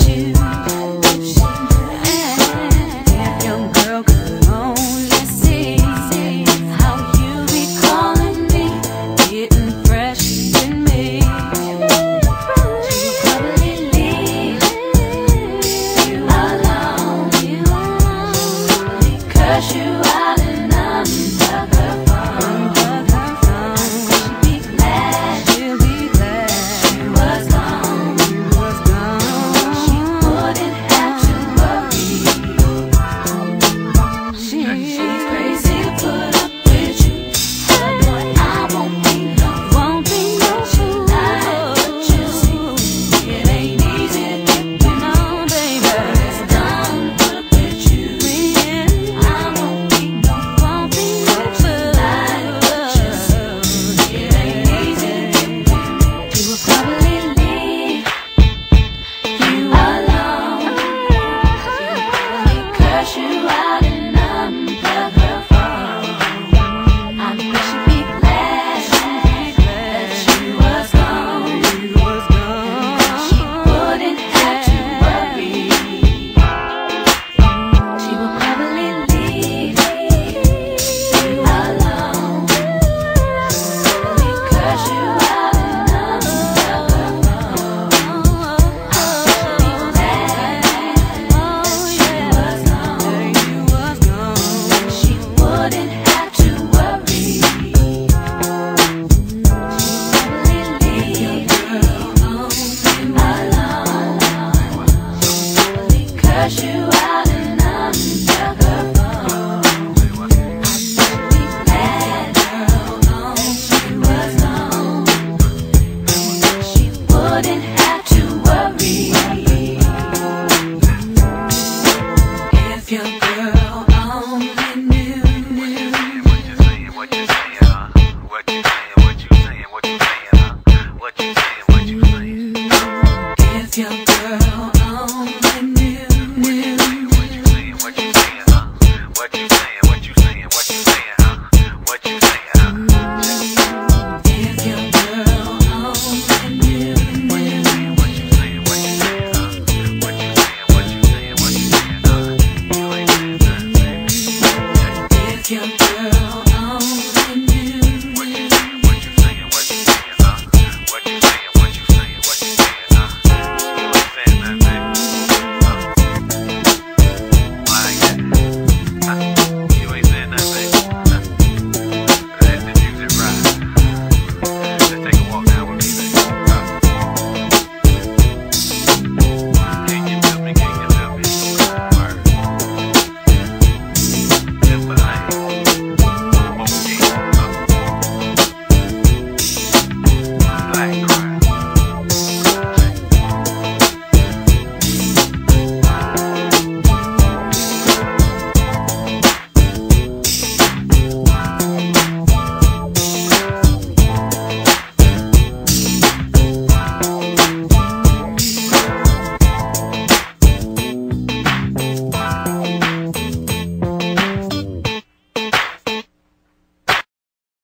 you. what you